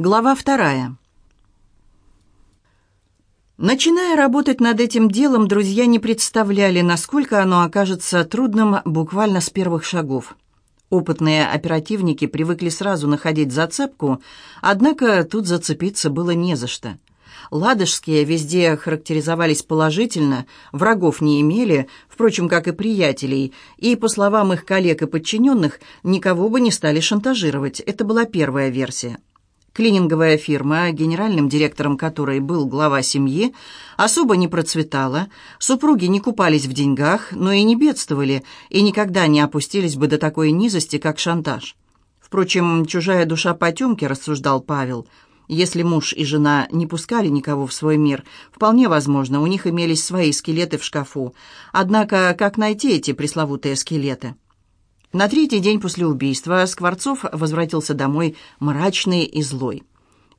Глава вторая. Начиная работать над этим делом, друзья не представляли, насколько оно окажется трудным буквально с первых шагов. Опытные оперативники привыкли сразу находить зацепку, однако тут зацепиться было не за что. Ладожские везде характеризовались положительно, врагов не имели, впрочем, как и приятелей, и, по словам их коллег и подчиненных, никого бы не стали шантажировать. Это была первая версия. Клининговая фирма, генеральным директором которой был глава семьи, особо не процветала, супруги не купались в деньгах, но и не бедствовали, и никогда не опустились бы до такой низости, как шантаж. Впрочем, чужая душа потемки, рассуждал Павел. Если муж и жена не пускали никого в свой мир, вполне возможно, у них имелись свои скелеты в шкафу. Однако, как найти эти пресловутые скелеты? На третий день после убийства Скворцов возвратился домой мрачный и злой.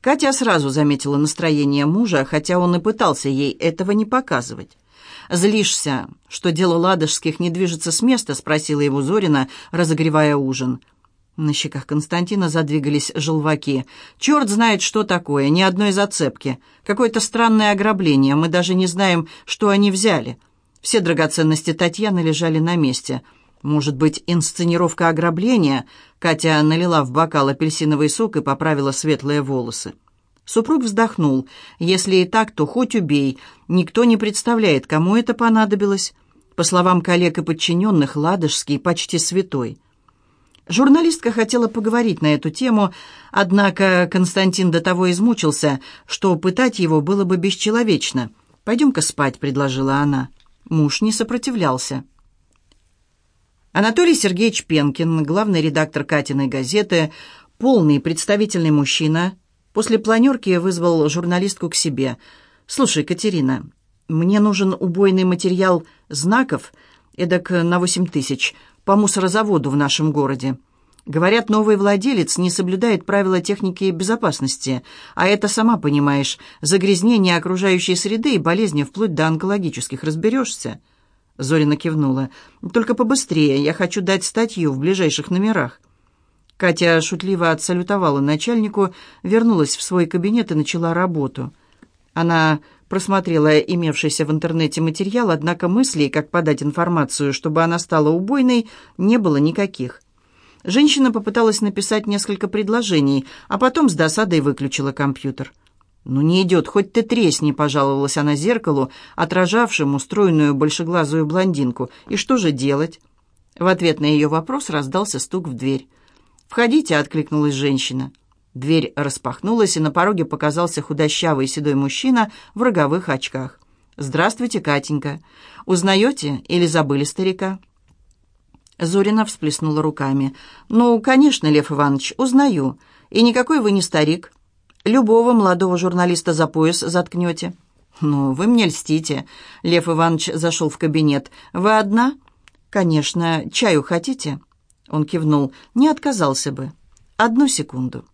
Катя сразу заметила настроение мужа, хотя он и пытался ей этого не показывать. «Злишься, что дело ладожских не движется с места?» — спросила его Зорина, разогревая ужин. На щеках Константина задвигались желваки. «Черт знает, что такое, ни одной зацепки. Какое-то странное ограбление, мы даже не знаем, что они взяли. Все драгоценности Татьяны лежали на месте». «Может быть, инсценировка ограбления?» Катя налила в бокал апельсиновый сок и поправила светлые волосы. Супруг вздохнул. «Если и так, то хоть убей. Никто не представляет, кому это понадобилось». По словам коллег и подчиненных, Ладожский почти святой. Журналистка хотела поговорить на эту тему, однако Константин до того измучился, что пытать его было бы бесчеловечно. «Пойдем-ка спать», — предложила она. Муж не сопротивлялся. Анатолий Сергеевич Пенкин, главный редактор Катиной газеты, полный представительный мужчина, после планерки вызвал журналистку к себе. «Слушай, Катерина, мне нужен убойный материал знаков, эдак на восемь тысяч, по мусорозаводу в нашем городе. Говорят, новый владелец не соблюдает правила техники безопасности, а это, сама понимаешь, загрязнение окружающей среды и болезни вплоть до онкологических, разберешься?» Зорина кивнула. «Только побыстрее, я хочу дать статью в ближайших номерах». Катя шутливо отсалютовала начальнику, вернулась в свой кабинет и начала работу. Она просмотрела имевшийся в интернете материал, однако мыслей, как подать информацию, чтобы она стала убойной, не было никаких. Женщина попыталась написать несколько предложений, а потом с досадой выключила компьютер. «Ну не идет, хоть ты тресни», — пожаловалась она зеркалу, отражавшему стройную большеглазую блондинку. «И что же делать?» В ответ на ее вопрос раздался стук в дверь. «Входите», — откликнулась женщина. Дверь распахнулась, и на пороге показался худощавый седой мужчина в роговых очках. «Здравствуйте, Катенька. Узнаете или забыли старика?» Зорина всплеснула руками. «Ну, конечно, Лев Иванович, узнаю. И никакой вы не старик. Любого молодого журналиста за пояс заткнете». «Ну, вы мне льстите». Лев Иванович зашел в кабинет. «Вы одна?» «Конечно. Чаю хотите?» Он кивнул. «Не отказался бы. Одну секунду».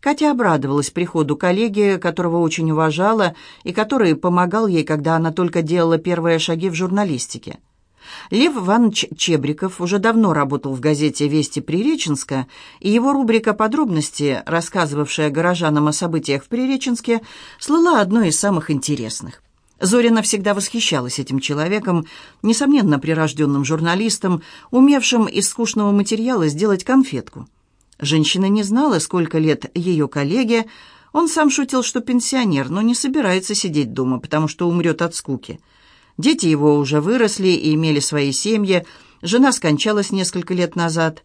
Катя обрадовалась приходу коллеги, которого очень уважала и который помогал ей, когда она только делала первые шаги в журналистике. Лев Иванович Чебриков уже давно работал в газете «Вести Приреченска», и его рубрика «Подробности», рассказывавшая горожанам о событиях в Приреченске, слыла одной из самых интересных. Зорина всегда восхищалась этим человеком, несомненно прирожденным журналистом, умевшим из скучного материала сделать конфетку. Женщина не знала, сколько лет ее коллеге. Он сам шутил, что пенсионер, но не собирается сидеть дома, потому что умрет от скуки – Дети его уже выросли и имели свои семьи. Жена скончалась несколько лет назад.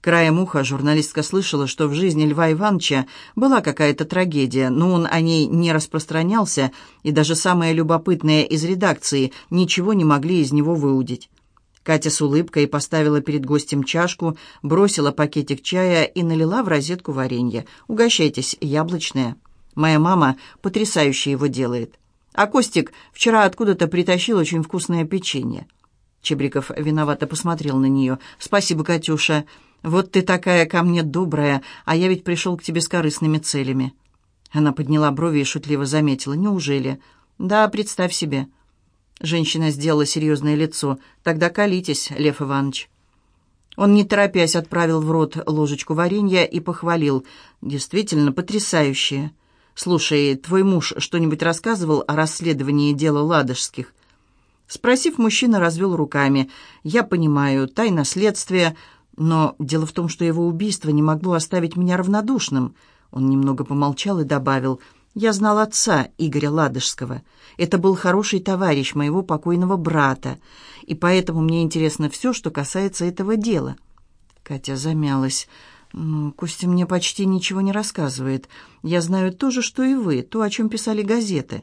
Краем уха журналистка слышала, что в жизни Льва Ивановича была какая-то трагедия, но он о ней не распространялся, и даже самые любопытные из редакции ничего не могли из него выудить. Катя с улыбкой поставила перед гостем чашку, бросила пакетик чая и налила в розетку варенье. «Угощайтесь, яблочное. Моя мама потрясающе его делает». А Костик вчера откуда-то притащил очень вкусное печенье. Чебриков виновато посмотрел на нее. «Спасибо, Катюша. Вот ты такая ко мне добрая, а я ведь пришел к тебе с корыстными целями». Она подняла брови и шутливо заметила. «Неужели?» «Да, представь себе». Женщина сделала серьезное лицо. «Тогда колитесь, Лев Иванович». Он, не торопясь, отправил в рот ложечку варенья и похвалил. «Действительно потрясающее. Слушай, твой муж что-нибудь рассказывал о расследовании дела Ладожских?» Спросив, мужчина развел руками. «Я понимаю, тайна следствия, но дело в том, что его убийство не могло оставить меня равнодушным». Он немного помолчал и добавил. «Я знал отца Игоря Ладожского. Это был хороший товарищ моего покойного брата, и поэтому мне интересно все, что касается этого дела». Катя замялась. «Костя мне почти ничего не рассказывает. Я знаю то же, что и вы, то, о чем писали газеты».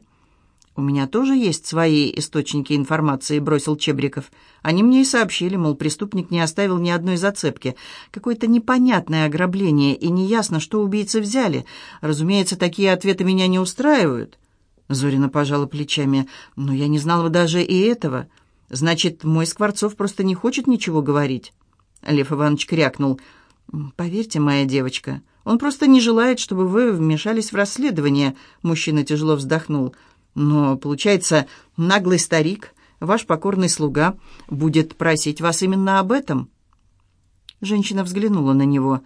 «У меня тоже есть свои источники информации», — бросил Чебриков. «Они мне и сообщили, мол, преступник не оставил ни одной зацепки. Какое-то непонятное ограбление, и неясно, что убийцы взяли. Разумеется, такие ответы меня не устраивают». Зорина пожала плечами. «Но я не знала даже и этого. Значит, мой Скворцов просто не хочет ничего говорить?» Лев Иванович крякнул. «Поверьте, моя девочка, он просто не желает, чтобы вы вмешались в расследование», — мужчина тяжело вздохнул. Но, получается, наглый старик, ваш покорный слуга, будет просить вас именно об этом?» Женщина взглянула на него.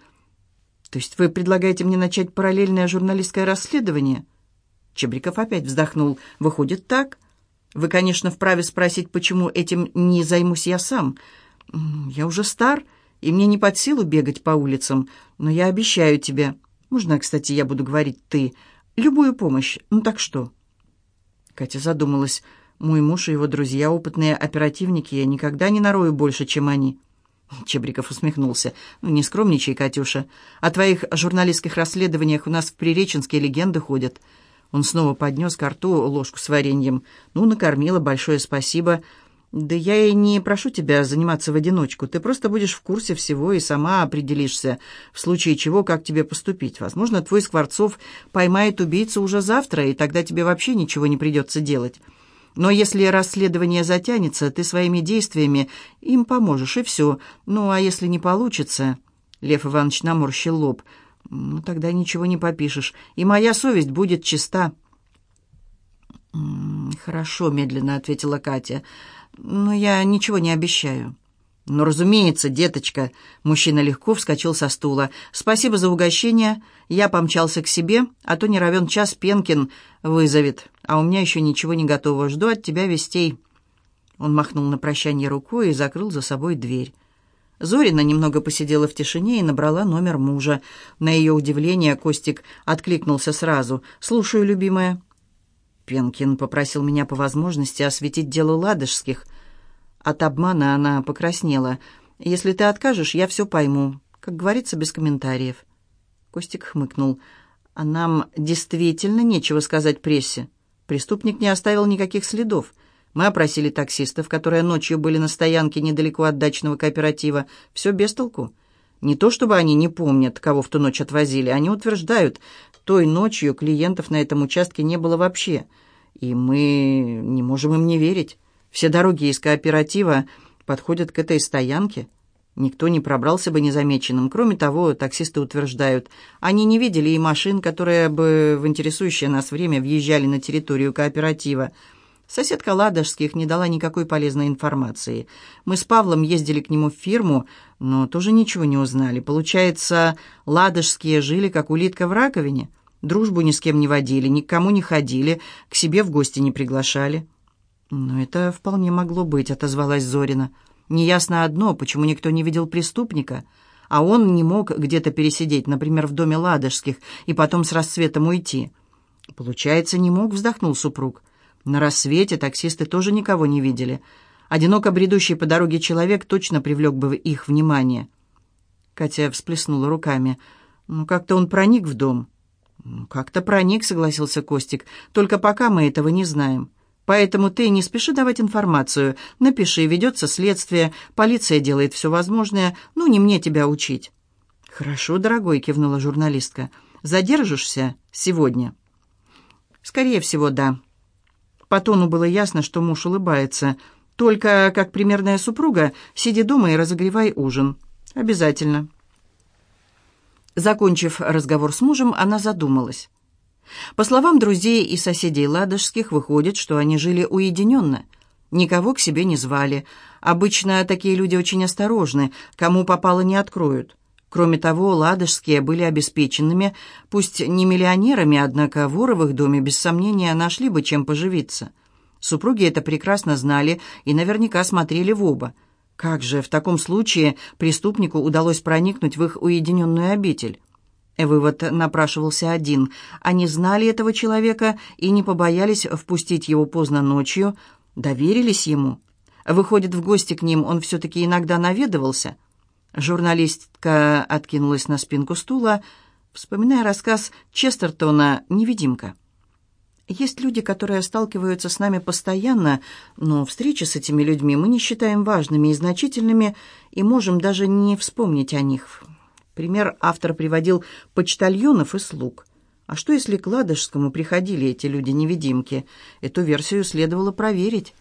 «То есть вы предлагаете мне начать параллельное журналистское расследование?» Чебриков опять вздохнул. «Выходит так. Вы, конечно, вправе спросить, почему этим не займусь я сам. Я уже стар, и мне не под силу бегать по улицам, но я обещаю тебе, можно, кстати, я буду говорить «ты», любую помощь. Ну так что?» Катя задумалась. «Мой муж и его друзья, опытные оперативники, я никогда не нарою больше, чем они». Чебриков усмехнулся. «Ну, не скромничай, Катюша. О твоих журналистских расследованиях у нас в Приреченске легенды ходят». Он снова поднес к рту ложку с вареньем. «Ну, накормила, большое спасибо. Да я и не прошу тебя заниматься в одиночку. Ты просто будешь в курсе всего и сама определишься, в случае чего, как тебе поступить. Возможно, твой Скворцов поймает убийцу уже завтра, и тогда тебе вообще ничего не придется делать. Но если расследование затянется, ты своими действиями им поможешь, и все. Ну, а если не получится...» Лев Иванович наморщил лоб. «Ну, тогда ничего не попишешь, и моя совесть будет чиста». «Хорошо», — медленно ответила Катя, — но я ничего не обещаю». «Ну, разумеется, деточка!» Мужчина легко вскочил со стула. «Спасибо за угощение. Я помчался к себе, а то не равен час Пенкин вызовет. А у меня еще ничего не готово. Жду от тебя вестей». Он махнул на прощание рукой и закрыл за собой дверь. Зорина немного посидела в тишине и набрала номер мужа. На ее удивление Костик откликнулся сразу. «Слушаю, любимая». Пенкин попросил меня по возможности осветить дело Ладожских. От обмана она покраснела. «Если ты откажешь, я все пойму. Как говорится, без комментариев». Костик хмыкнул. «А нам действительно нечего сказать прессе. Преступник не оставил никаких следов. Мы опросили таксистов, которые ночью были на стоянке недалеко от дачного кооператива. Все без толку. Не то чтобы они не помнят, кого в ту ночь отвозили. Они утверждают, той ночью клиентов на этом участке не было вообще. И мы не можем им не верить. Все дороги из кооператива подходят к этой стоянке. Никто не пробрался бы незамеченным. Кроме того, таксисты утверждают, они не видели и машин, которые бы в интересующее нас время въезжали на территорию кооператива. Соседка Ладожских не дала никакой полезной информации. Мы с Павлом ездили к нему в фирму, но тоже ничего не узнали. Получается, Ладожские жили как улитка в раковине – Дружбу ни с кем не водили, никому не ходили, к себе в гости не приглашали. «Но это вполне могло быть», — отозвалась Зорина. «Неясно одно, почему никто не видел преступника, а он не мог где-то пересидеть, например, в доме Ладожских, и потом с рассветом уйти». «Получается, не мог», — вздохнул супруг. «На рассвете таксисты тоже никого не видели. Одиноко бредущий по дороге человек точно привлек бы их внимание». Катя всплеснула руками. «Ну, как-то он проник в дом». «Как-то проник», — согласился Костик. «Только пока мы этого не знаем. Поэтому ты не спеши давать информацию. Напиши, ведется следствие, полиция делает все возможное. Ну, не мне тебя учить». «Хорошо, дорогой», — кивнула журналистка. «Задержишься сегодня?» «Скорее всего, да». По тону было ясно, что муж улыбается. «Только, как примерная супруга, сиди дома и разогревай ужин. Обязательно». Закончив разговор с мужем, она задумалась. По словам друзей и соседей Ладожских, выходит, что они жили уединенно. Никого к себе не звали, Обычно такие люди очень осторожны, кому попало не откроют. Кроме того, ладожские были обеспеченными, пусть не миллионерами, однако в их доме без сомнения нашли бы чем поживиться. Супруги это прекрасно знали и наверняка смотрели в оба. Как же в таком случае преступнику удалось проникнуть в их уединенную обитель? Вывод напрашивался один. Они знали этого человека и не побоялись впустить его поздно ночью, доверились ему. Выходит, в гости к ним он все-таки иногда наведывался. Журналистка откинулась на спинку стула, вспоминая рассказ Честертона «Невидимка». Есть люди, которые сталкиваются с нами постоянно, но встречи с этими людьми мы не считаем важными и значительными и можем даже не вспомнить о них. Пример автор приводил почтальонов и слуг. А что, если к Ладожскому приходили эти люди-невидимки? Эту версию следовало проверить.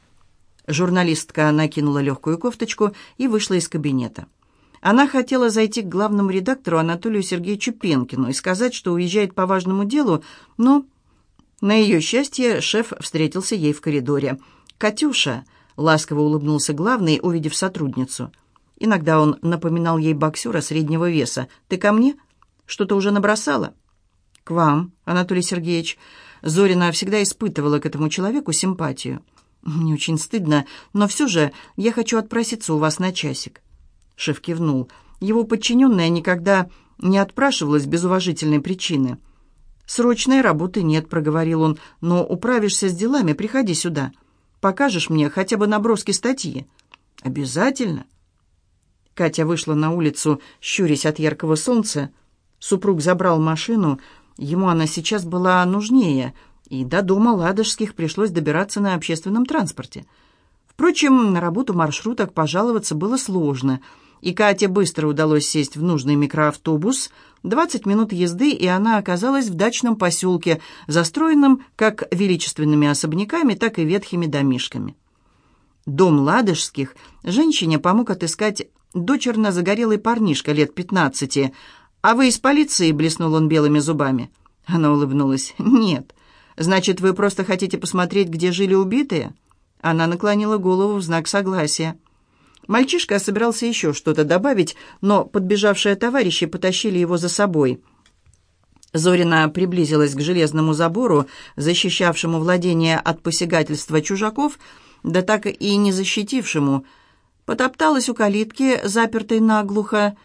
Журналистка накинула легкую кофточку и вышла из кабинета. Она хотела зайти к главному редактору Анатолию Сергеевичу Пенкину и сказать, что уезжает по важному делу, но на ее счастье шеф встретился ей в коридоре. «Катюша!» — ласково улыбнулся главный, увидев сотрудницу. Иногда он напоминал ей боксера среднего веса. «Ты ко мне? Что-то уже набросала?» «К вам, Анатолий Сергеевич». Зорина всегда испытывала к этому человеку симпатию. «Мне очень стыдно, но все же я хочу отпроситься у вас на часик». Шеф кивнул. Его подчиненная никогда не отпрашивалась без уважительной причины – «Срочной работы нет», — проговорил он, — «но управишься с делами, приходи сюда. Покажешь мне хотя бы наброски статьи». «Обязательно». Катя вышла на улицу, щурясь от яркого солнца. Супруг забрал машину, ему она сейчас была нужнее, и до дома Ладожских пришлось добираться на общественном транспорте. Впрочем, на работу маршруток пожаловаться было сложно — и Кате быстро удалось сесть в нужный микроавтобус. Двадцать минут езды, и она оказалась в дачном поселке, застроенном как величественными особняками, так и ветхими домишками. Дом Ладожских женщине помог отыскать дочерно загорелый парнишка лет пятнадцати. «А вы из полиции?» — блеснул он белыми зубами. Она улыбнулась. «Нет. Значит, вы просто хотите посмотреть, где жили убитые?» Она наклонила голову в знак согласия. Мальчишка собирался еще что-то добавить, но подбежавшие товарищи потащили его за собой. Зорина приблизилась к железному забору, защищавшему владение от посягательства чужаков, да так и не защитившему. Потопталась у калитки, запертой наглухо.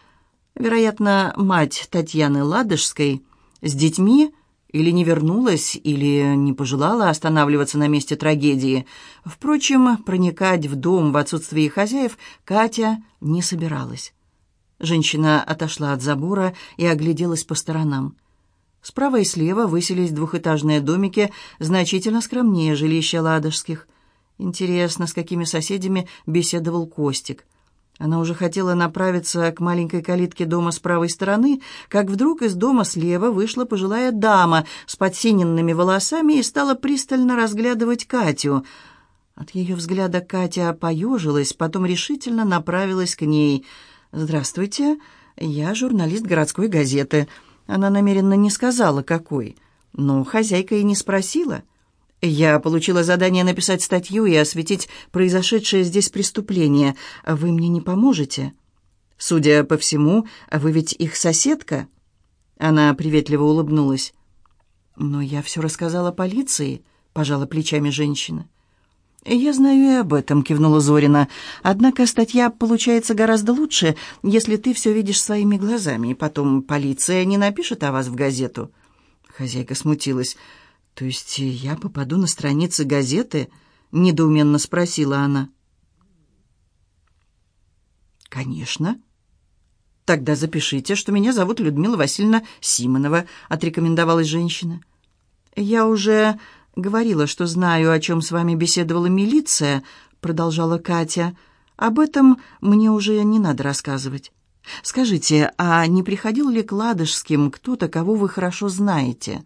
Вероятно, мать Татьяны Ладожской с детьми или не вернулась, или не пожелала останавливаться на месте трагедии. Впрочем, проникать в дом в отсутствие хозяев Катя не собиралась. Женщина отошла от забора и огляделась по сторонам. Справа и слева высились двухэтажные домики, значительно скромнее жилища ладожских. Интересно, с какими соседями беседовал Костик. Она уже хотела направиться к маленькой калитке дома с правой стороны, как вдруг из дома слева вышла пожилая дама с подсиненными волосами и стала пристально разглядывать Катю. От ее взгляда Катя поежилась, потом решительно направилась к ней. «Здравствуйте, я журналист городской газеты». Она намеренно не сказала, какой, но хозяйка и не спросила – я получила задание написать статью и осветить произошедшее здесь преступление. Вы мне не поможете? Судя по всему, вы ведь их соседка?» Она приветливо улыбнулась. «Но я все рассказала полиции», — пожала плечами женщина. «Я знаю и об этом», — кивнула Зорина. «Однако статья получается гораздо лучше, если ты все видишь своими глазами, и потом полиция не напишет о вас в газету». Хозяйка смутилась. «То есть я попаду на страницы газеты?» — недоуменно спросила она. «Конечно». «Тогда запишите, что меня зовут Людмила Васильевна Симонова», — отрекомендовалась женщина. «Я уже говорила, что знаю, о чем с вами беседовала милиция», — продолжала Катя. «Об этом мне уже не надо рассказывать. Скажите, а не приходил ли к Ладожским кто-то, кого вы хорошо знаете?»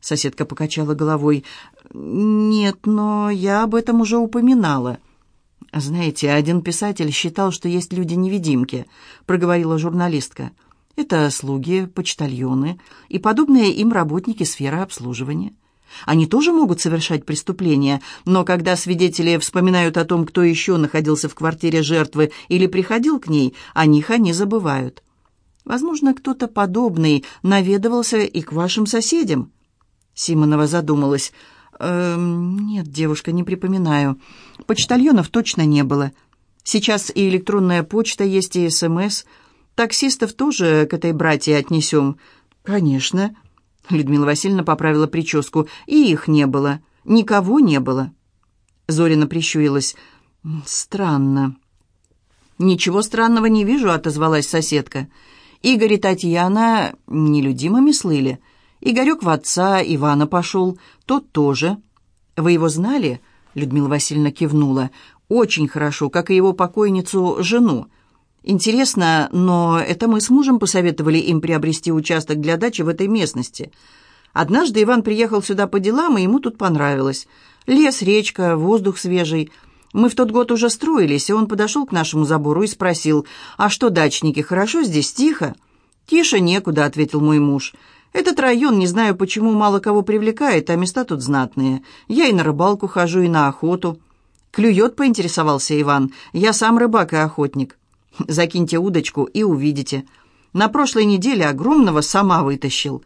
Соседка покачала головой. «Нет, но я об этом уже упоминала». «Знаете, один писатель считал, что есть люди-невидимки», — проговорила журналистка. «Это слуги, почтальоны и подобные им работники сферы обслуживания. Они тоже могут совершать преступления, но когда свидетели вспоминают о том, кто еще находился в квартире жертвы или приходил к ней, о них они забывают. Возможно, кто-то подобный наведывался и к вашим соседям. Симонова задумалась. «Эм, «Нет, девушка, не припоминаю. Почтальонов точно не было. Сейчас и электронная почта есть, и СМС. Таксистов тоже к этой братье отнесем». «Конечно». Людмила Васильевна поправила прическу. «И их не было. Никого не было». Зорина прищурилась. «Странно». «Ничего странного не вижу», — отозвалась соседка. «Игорь и Татьяна нелюдимыми слыли. Игорек в отца Ивана пошел, тот тоже». «Вы его знали?» — Людмила Васильевна кивнула. «Очень хорошо, как и его покойницу, жену. Интересно, но это мы с мужем посоветовали им приобрести участок для дачи в этой местности. Однажды Иван приехал сюда по делам, и ему тут понравилось. Лес, речка, воздух свежий. Мы в тот год уже строились, и он подошел к нашему забору и спросил, «А что, дачники, хорошо здесь, тихо?» «Тише некуда», — ответил мой муж. «Этот район, не знаю почему, мало кого привлекает, а места тут знатные. Я и на рыбалку хожу, и на охоту». «Клюет», — поинтересовался Иван. «Я сам рыбак и охотник». Закиньте удочку и увидите. На прошлой неделе огромного сама вытащил».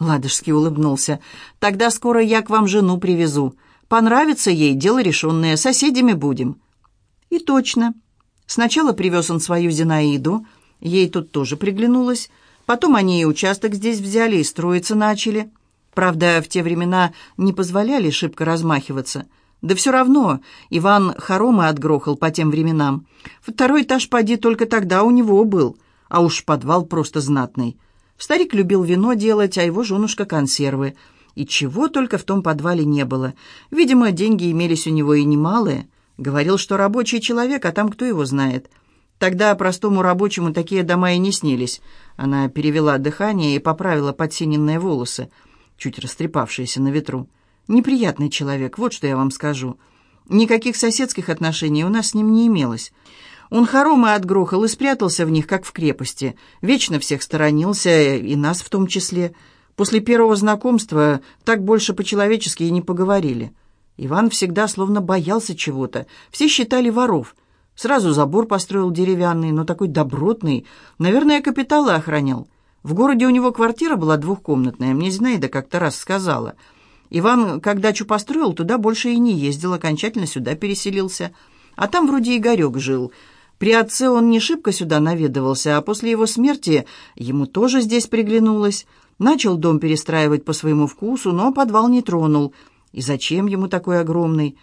Ладожский улыбнулся. «Тогда скоро я к вам жену привезу. Понравится ей, дело решенное, соседями будем». И точно. Сначала привез он свою Зинаиду, ей тут тоже приглянулось. Потом они и участок здесь взяли, и строиться начали. Правда, в те времена не позволяли шибко размахиваться – да все равно, Иван хоромы отгрохал по тем временам. Второй этаж, поди, только тогда у него был, а уж подвал просто знатный. Старик любил вино делать, а его женушка консервы. И чего только в том подвале не было. Видимо, деньги имелись у него и немалые. Говорил, что рабочий человек, а там кто его знает. Тогда простому рабочему такие дома и не снились. Она перевела дыхание и поправила подсиненные волосы, чуть растрепавшиеся на ветру. Неприятный человек, вот что я вам скажу. Никаких соседских отношений у нас с ним не имелось. Он хоромы отгрохал и спрятался в них, как в крепости. Вечно всех сторонился, и нас в том числе. После первого знакомства так больше по-человечески и не поговорили. Иван всегда словно боялся чего-то. Все считали воров. Сразу забор построил деревянный, но такой добротный. Наверное, капиталы охранял. В городе у него квартира была двухкомнатная, мне Зинаида как-то раз сказала — Иван, когда дачу построил, туда больше и не ездил, окончательно сюда переселился. А там вроде Игорек жил. При отце он не шибко сюда наведывался, а после его смерти ему тоже здесь приглянулось. Начал дом перестраивать по своему вкусу, но подвал не тронул. И зачем ему такой огромный?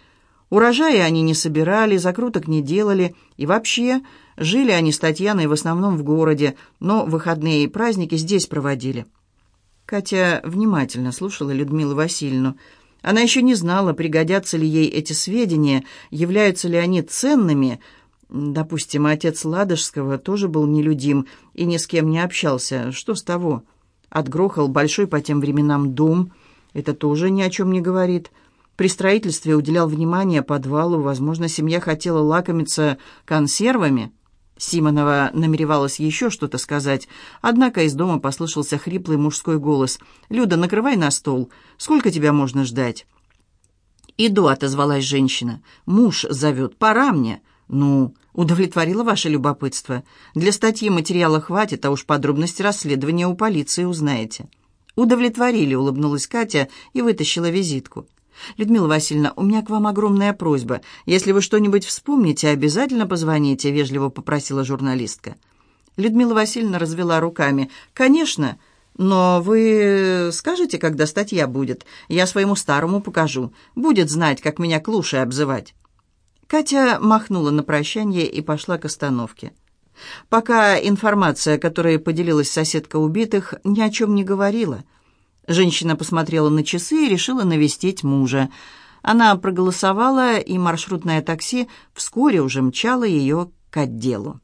Урожаи они не собирали, закруток не делали, и вообще жили они с Татьяной в основном в городе, но выходные и праздники здесь проводили. Катя внимательно слушала Людмилу Васильевну. Она еще не знала, пригодятся ли ей эти сведения, являются ли они ценными. Допустим, отец Ладожского тоже был нелюдим и ни с кем не общался. Что с того? Отгрохал большой по тем временам дом. Это тоже ни о чем не говорит. При строительстве уделял внимание подвалу. Возможно, семья хотела лакомиться консервами. Симонова намеревалась еще что-то сказать, однако из дома послышался хриплый мужской голос. «Люда, накрывай на стол. Сколько тебя можно ждать?» «Иду», — отозвалась женщина. «Муж зовет. Пора мне». «Ну, удовлетворило ваше любопытство. Для статьи материала хватит, а уж подробности расследования у полиции узнаете». «Удовлетворили», — улыбнулась Катя и вытащила визитку. «Людмила Васильевна, у меня к вам огромная просьба. Если вы что-нибудь вспомните, обязательно позвоните», — вежливо попросила журналистка. Людмила Васильевна развела руками. «Конечно, но вы скажете, когда статья будет? Я своему старому покажу. Будет знать, как меня клушей обзывать». Катя махнула на прощание и пошла к остановке. Пока информация, которой поделилась соседка убитых, ни о чем не говорила — Женщина посмотрела на часы и решила навестить мужа. Она проголосовала, и маршрутное такси вскоре уже мчало ее к отделу.